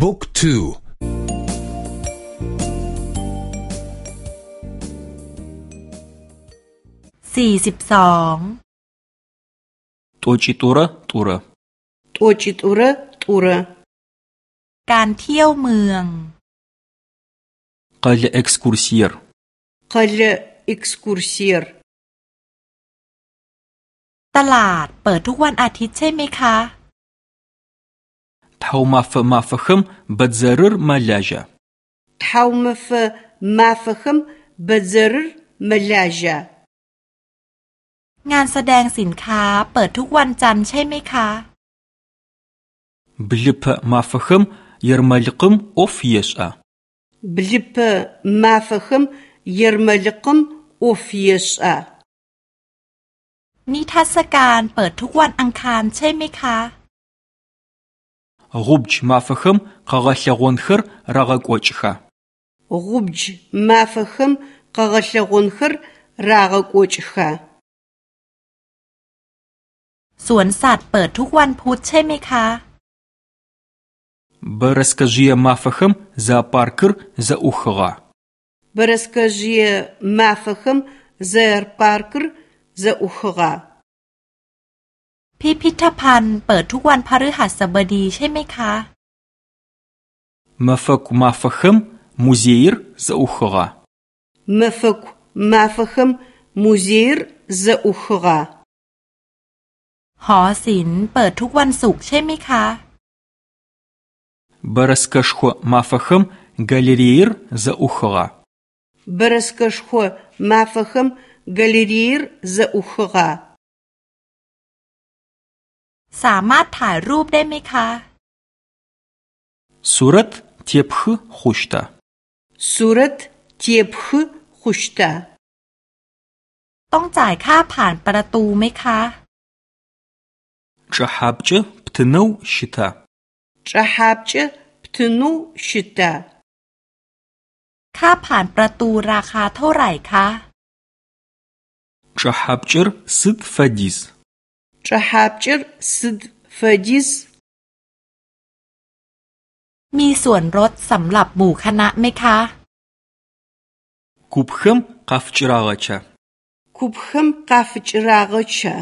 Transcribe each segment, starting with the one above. บุ๊กทูสี่สิบสอง ตัวจิตุระตุระตัวจิตุระตุระการเที่ยวเมืองกาลเอ็กซ์คูร์เซียร์กาลเอ็กซ์คูร์เซียร์ตลาดเปิดทุกวันอาทิตย์ใช่ไหมคะ тхьаумафэ мафэхэм бэдзэрыр мэлажьэ. Тхьаумафэ мафэхэм бэдзэрыр мэлажьэ. งานแสดงสินค้าเปิดทุกวันจันทร์ใช่ไหมคะบลิปมาฟคมยรมลิกมอฟเยสชะบลิปมาฟคมยรมลิกมอฟเยสชะนิทรรศการเปิดทุกวันอังคารใช่ไหมคะ гъубдж мафэхэм къэгъэлъэгъонхэр рагъэкӏочӏха. Гъубдж мафэхэм къэгъэлъэгъонхэр рагъэкӏочӏха. สวนสัตว์เปิดทุกวันพุธใช่ไหมคะ Б расскажи мафахэм зоопаркыр заухыгъа. Б расскажи мафахэм зоопаркыр заухыгъа. พิพิธภัณฑ์เปิดทุกวันพฤหัสบดีใช่ไหมคะมาฟกมาฟกมมูเซียร์ซาอุครามาฟกมาฟกมมูเซียร์ซาอุคราหอศิลป์เปิดทุกวันศุกร์ใช่ไหมคะบรัสกชัวมาฟกมกาเลเรีร์ซาอุคราบรัสกชัวมาฟกมกาเลเรีร์ซาอุคราสามารถถ่ายรูปได้ไหมคะ สุรัตเจี๊ยบขึ้นขุชตาสุรัตเจี๊ยบขึ้นขุชตาต้องจ่ายค่าผ่านประตูไหมคะจะฮับจะพตนูชิตาจะฮับจะพตนูชิตาค่าผ่านประตูราคาเท่าไหร่คะจะฮับจะสิดฟัดิส Чахапчир сид фадиз. มีส่วนรถสำหรับหมู่คณะไหมคะคูบขึ้นกาฟจราชะคุบขึ้กาฟจราชะ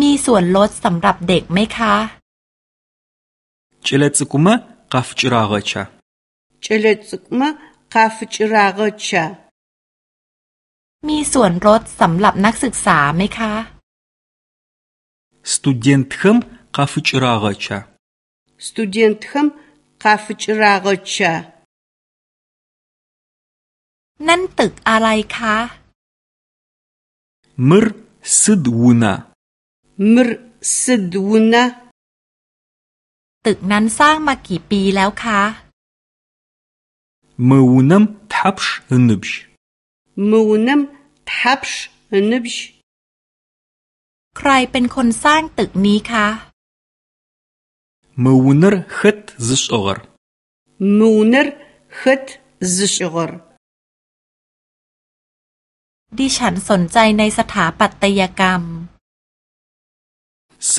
มีส่วนรถสำหรับเด็กไหมคะ เจเลสุกุมะกาฟจราชะเจเลซุกุมะกาฟจราชะมีส่วนรถสำหรับนักศึกษาไหมคะ студентхэм къафыкӏырагъэкӏа. Студентхэм къафыкӏырагъэкӏа. นั่นตึกอะไรคะ мыр сыд уна мыр сыд уна ตึกนั้นสร้างมากี่ปีแล้วคะ мы унэм тхьапш ыныбжь мы унэм тхьапш ыныбжь ใครเป็นคนสร้างตึกนี้คะ มูนร์ฮัตซิชอร์มูนร์ฮัตซิชอร์ดิฉันสนใจในสถาปัตยกรรมเซ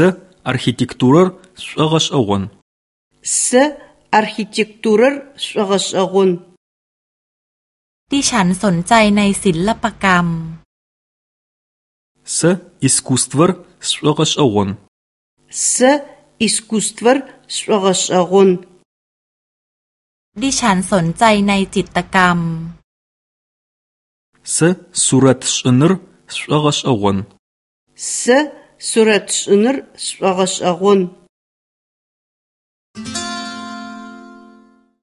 อาร์คิเทคตูร์สวกัสอวนเซอาร์คิเทคตูร์สวกัสอวนดิฉันสนใจในศิลปกรรมเซ искусствэр сшӏогъэшӏэгъон. Сэ искусствэр сшӏогъэшӏэгъон. ดิฉันสนใจในจิตรกรรม Сэ сурэт шӏыныр сшӏогъэшӏэгъон. Сэ сурэт шӏыныр сшӏогъэшӏэгъон.